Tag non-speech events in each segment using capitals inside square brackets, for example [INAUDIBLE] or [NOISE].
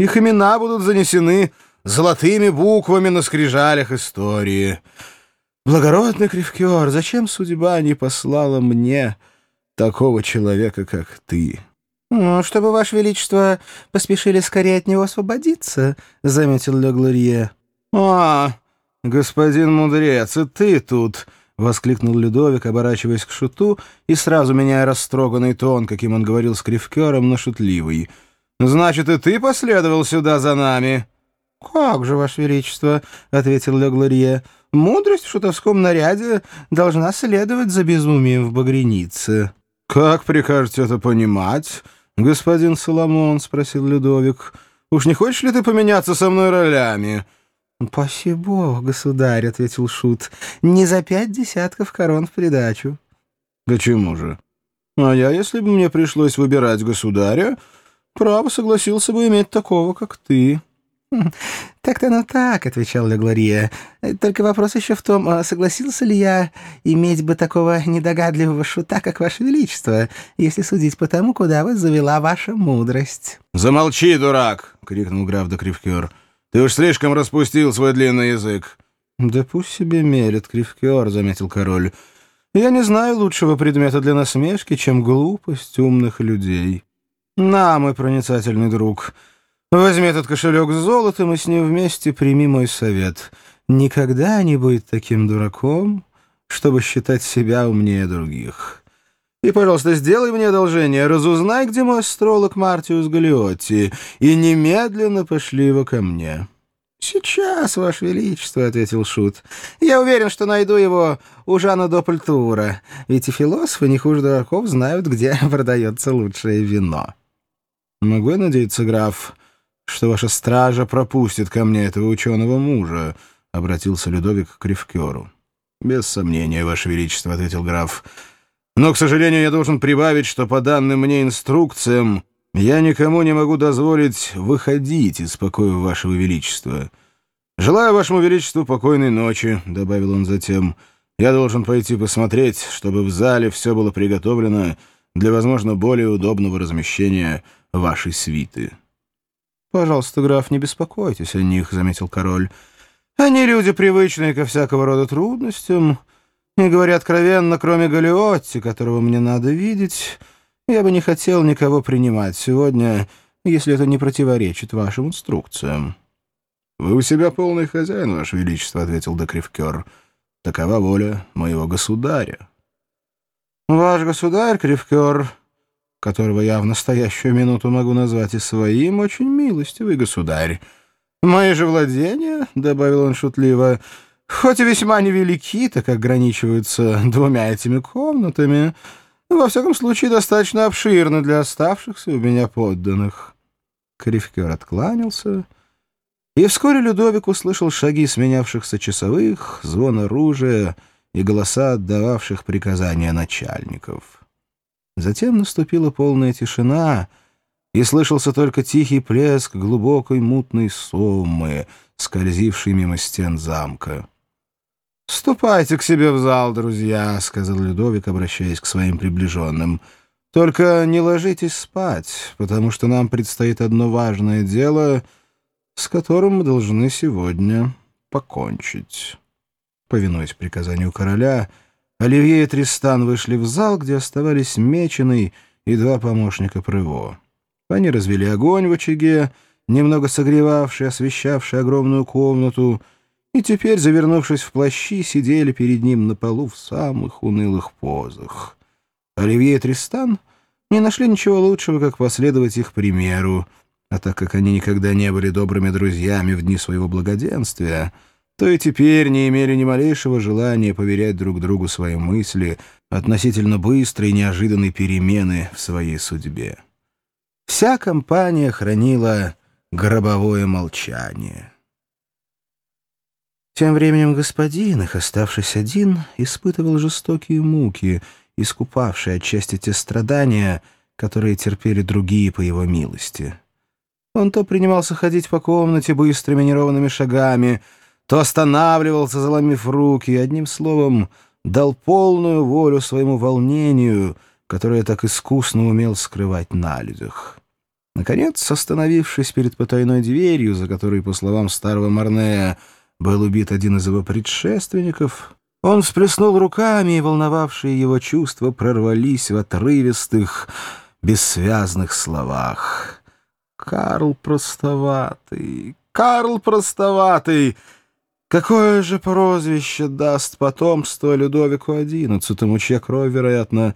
Их имена будут занесены золотыми буквами на скрижалях истории. Благородный Кривкер, зачем судьба не послала мне такого человека, как ты?» «Ну, «Чтобы, Ваше Величество, поспешили скорее от него освободиться», — заметил Ле Глорье. «А, господин мудрец, и ты тут!» — воскликнул Людовик, оборачиваясь к шуту и сразу меняя растроганный тон, каким он говорил с Кривкером, на шутливый. «Значит, и ты последовал сюда за нами?» «Как же, Ваше Величество!» — ответил Ле. «Мудрость в шутовском наряде должна следовать за безумием в багренице». «Как прикажете это понимать?» «Господин Соломон», — спросил Людовик, — «уж не хочешь ли ты поменяться со мной ролями?» «Паси бог, государь», — ответил Шут, — «не за пять десятков корон в придачу». «Почему же? А я, если бы мне пришлось выбирать государя, право согласился бы иметь такого, как ты». [LAUGHS] «Так-то оно так», — отвечал Леглория. «Только вопрос еще в том, а согласился ли я иметь бы такого недогадливого шута, как Ваше Величество, если судить по тому, куда вас завела ваша мудрость». «Замолчи, дурак!» — крикнул граф де Кривкер. «Ты уж слишком распустил свой длинный язык». «Да пусть себе мерит Кривкер», — заметил король. «Я не знаю лучшего предмета для насмешки, чем глупость умных людей. На, мой проницательный друг». Возьми этот кошелек с золотом и с ним вместе прими мой совет. Никогда не будь таким дураком, чтобы считать себя умнее других. И, пожалуйста, сделай мне одолжение, разузнай, где мой астролог Мартиус Галиотти, и немедленно пошли его ко мне». «Сейчас, Ваше Величество», — ответил Шут. «Я уверен, что найду его у Жана Доппельтура, ведь и философы не хуже дураков знают, где [LAUGHS] продается лучшее вино». «Могу я надеяться, граф, что ваша стража пропустит ко мне этого ученого мужа», — обратился Людовик к Кривкеру. «Без сомнения, ваше величество», — ответил граф. «Но, к сожалению, я должен прибавить, что по данным мне инструкциям я никому не могу дозволить выходить из покоя вашего величества. Желаю вашему величеству покойной ночи», — добавил он затем. «Я должен пойти посмотреть, чтобы в зале все было приготовлено для, возможно, более удобного размещения вашей свиты». «Пожалуйста, граф, не беспокойтесь о них», — заметил король. «Они люди, привычные ко всякого рода трудностям, и, говоря откровенно, кроме Галиотти, которого мне надо видеть, я бы не хотел никого принимать сегодня, если это не противоречит вашим инструкциям». «Вы у себя полный хозяин, ваше величество», — ответил Декривкер. «Такова воля моего государя». «Ваш государь, Кривкер...» которого я в настоящую минуту могу назвать и своим, очень милостивый государь. Мои же владения, — добавил он шутливо, — хоть и весьма невелики, так ограничиваются двумя этими комнатами, во всяком случае достаточно обширны для оставшихся у меня подданных. Кривкер откланялся, и вскоре Людовик услышал шаги сменявшихся часовых, звон оружия и голоса отдававших приказания начальников. Затем наступила полная тишина, и слышался только тихий плеск глубокой мутной соммы, скользившей мимо стен замка. «Ступайте к себе в зал, друзья», — сказал Людовик, обращаясь к своим приближенным. «Только не ложитесь спать, потому что нам предстоит одно важное дело, с которым мы должны сегодня покончить». Повинуясь приказанию короля, — Оливье и Тристан вышли в зал, где оставались Меченый и два помощника Прыво. Они развели огонь в очаге, немного согревавший, освещавший огромную комнату, и теперь, завернувшись в плащи, сидели перед ним на полу в самых унылых позах. Оливье и Тристан не нашли ничего лучшего, как последовать их примеру, а так как они никогда не были добрыми друзьями в дни своего благоденствия — то и теперь не имели ни малейшего желания поверять друг другу свои мысли относительно быстрой и неожиданной перемены в своей судьбе. Вся компания хранила гробовое молчание. Тем временем господин, их оставшись один, испытывал жестокие муки, искупавшие отчасти те страдания, которые терпели другие по его милости. Он то принимался ходить по комнате быстрыми неровными шагами — то останавливался, заломив руки, и, одним словом, дал полную волю своему волнению, которое так искусно умел скрывать на людях. Наконец, остановившись перед потайной дверью, за которой, по словам старого Марнея, был убит один из его предшественников, он всплеснул руками, и волновавшие его чувства прорвались в отрывистых, бессвязных словах. «Карл простоватый! Карл простоватый!» Какое же прозвище даст потомство Людовику XI, чья кровь, вероятно,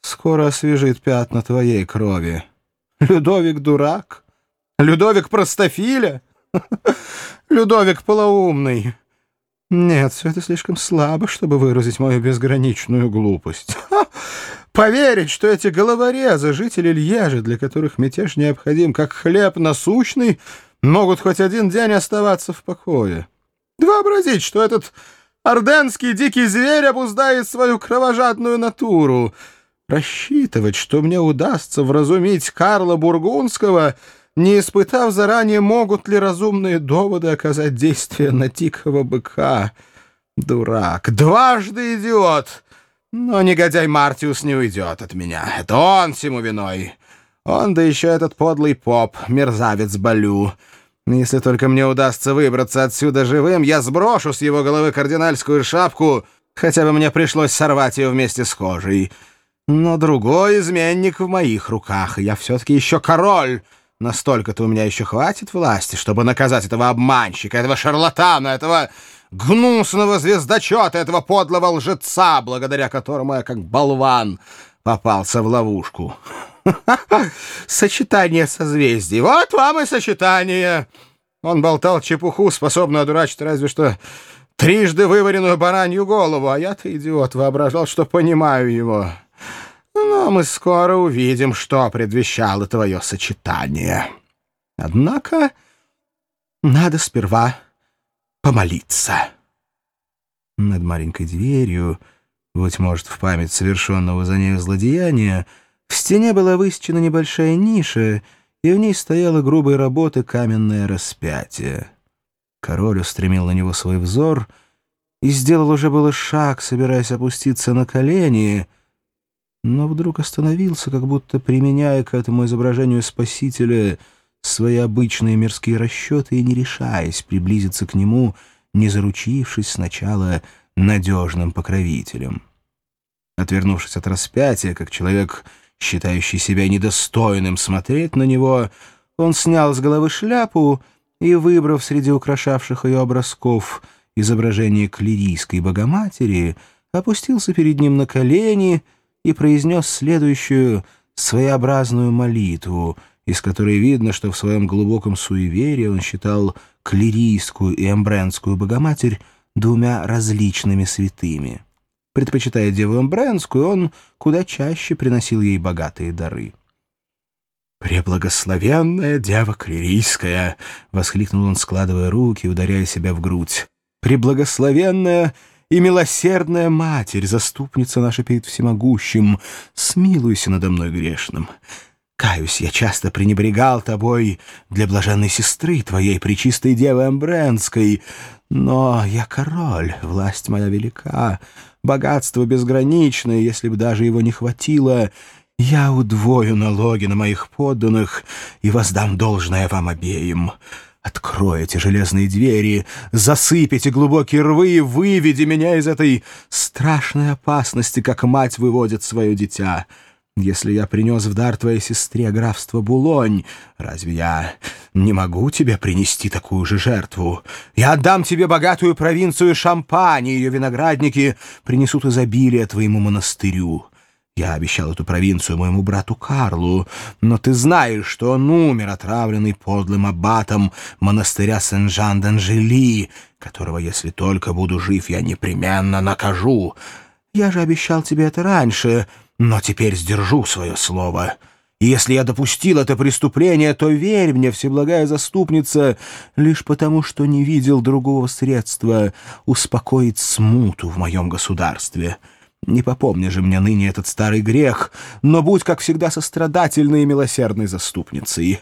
скоро освежит пятна твоей крови? Людовик дурак? Людовик простофиля? [LAUGHS] Людовик полоумный? Нет, все это слишком слабо, чтобы выразить мою безграничную глупость. [LAUGHS] Поверить, что эти головорезы, жители Льежа, для которых мятеж необходим, как хлеб насущный, могут хоть один день оставаться в покое. Вообразить, что этот орденский дикий зверь обуздает свою кровожадную натуру. Рассчитывать, что мне удастся вразумить Карла Бургундского, не испытав заранее, могут ли разумные доводы оказать действие на дикого быка. Дурак, дважды идиот! Но негодяй Мартиус не уйдет от меня. Это он всему виной. Он, да еще этот подлый поп, мерзавец Балю. Если только мне удастся выбраться отсюда живым, я сброшу с его головы кардинальскую шапку, хотя бы мне пришлось сорвать ее вместе с кожей. Но другой изменник в моих руках, и я все-таки еще король. Настолько-то у меня еще хватит власти, чтобы наказать этого обманщика, этого шарлатана, этого гнусного звездочета, этого подлого лжеца, благодаря которому я, как болван, попался в ловушку. [LAUGHS] Сочетание созвездий. Вот вам и сочетание. Он болтал чепуху, способную одурачить разве что трижды вываренную баранью голову, а я-то, идиот, воображал, что понимаю его. Но мы скоро увидим, что предвещало твое сочетание. Однако надо сперва помолиться. Над маленькой дверью, быть может, в память совершенного за нею злодеяния, в стене была высечена небольшая ниша, и в ней стояла грубой работы каменное распятие. Король устремил на него свой взор и сделал уже было шаг, собираясь опуститься на колени, но вдруг остановился, как будто применяя к этому изображению Спасителя свои обычные мирские расчеты и не решаясь приблизиться к нему, не заручившись сначала надежным покровителем. Отвернувшись от распятия, как человек Считающий себя недостойным смотреть на него, он снял с головы шляпу и, выбрав среди украшавших ее образков изображение клирийской богоматери, опустился перед ним на колени и произнес следующую своеобразную молитву, из которой видно, что в своем глубоком суеверии он считал клирийскую и эмбренскую богоматерь двумя различными святыми. Предпочитая деву Эмбренскую, он куда чаще приносил ей богатые дары. «Преблагословенная дева Клирийская!» — воскликнул он, складывая руки ударяя себя в грудь. «Преблагословенная и милосердная Матерь, заступница наша перед всемогущим, смилуйся надо мной грешным. Каюсь, я часто пренебрегал тобой для блаженной сестры твоей, пречистой девы Эмбренской, но я король, власть моя велика» богатство безграничное, если бы даже его не хватило, я удвою налоги на моих подданных и воздам должное вам обеим. Откройте железные двери, засыпите глубокие рвы и выведи меня из этой страшной опасности, как мать выводит свое дитя». Если я принес в дар твоей сестре графство Булонь, разве я не могу тебе принести такую же жертву? Я отдам тебе богатую провинцию Шампань, и ее виноградники принесут изобилие твоему монастырю. Я обещал эту провинцию моему брату Карлу, но ты знаешь, что он умер, отравленный подлым аббатом монастыря Сен-Жан-d'Анжели, которого, если только буду жив, я непременно накажу. Я же обещал тебе это раньше, но теперь сдержу свое слово. И если я допустил это преступление, то верь мне, всеблагая заступница, лишь потому, что не видел другого средства успокоить смуту в моем государстве. Не попомни же мне ныне этот старый грех, но будь, как всегда, сострадательной и милосердной заступницей.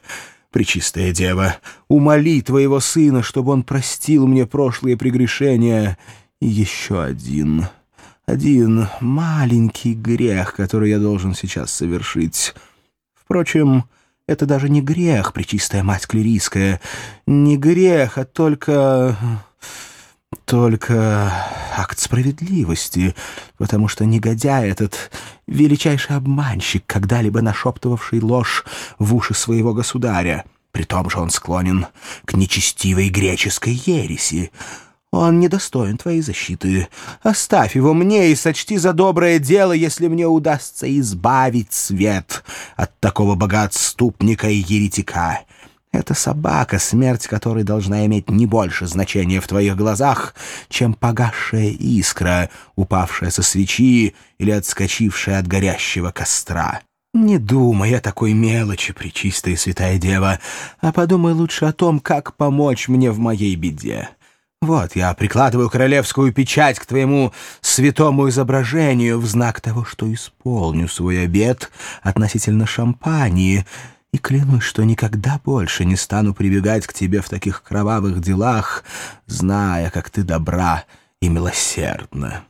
Пречистая дева, умоли твоего сына, чтобы он простил мне прошлые прегрешения. Еще один...» Один маленький грех, который я должен сейчас совершить. Впрочем, Это даже не грех, пречистая мать клирийская. Не грех, а только... Только акт справедливости, потому что негодяй этот величайший обманщик, когда-либо нашептывавший ложь в уши своего государя. При том же он склонен к нечестивой греческой ереси. Он недостоин твоей защиты. Оставь его мне и сочти за доброе дело, если мне удастся избавить свет от такого богатступника и еретика. Это собака, смерть которой должна иметь не больше значения в твоих глазах, чем погасшая искра, упавшая со свечи или отскочившая от горящего костра. Не думай о такой мелочи, пречистая святая дева, а подумай лучше о том, как помочь мне в моей беде. Вот я прикладываю королевскую печать к твоему святому изображению в знак того, что исполню свой обет относительно шампании, и клянусь, что никогда больше не стану прибегать к тебе в таких кровавых делах, зная, как ты добра и милосердна».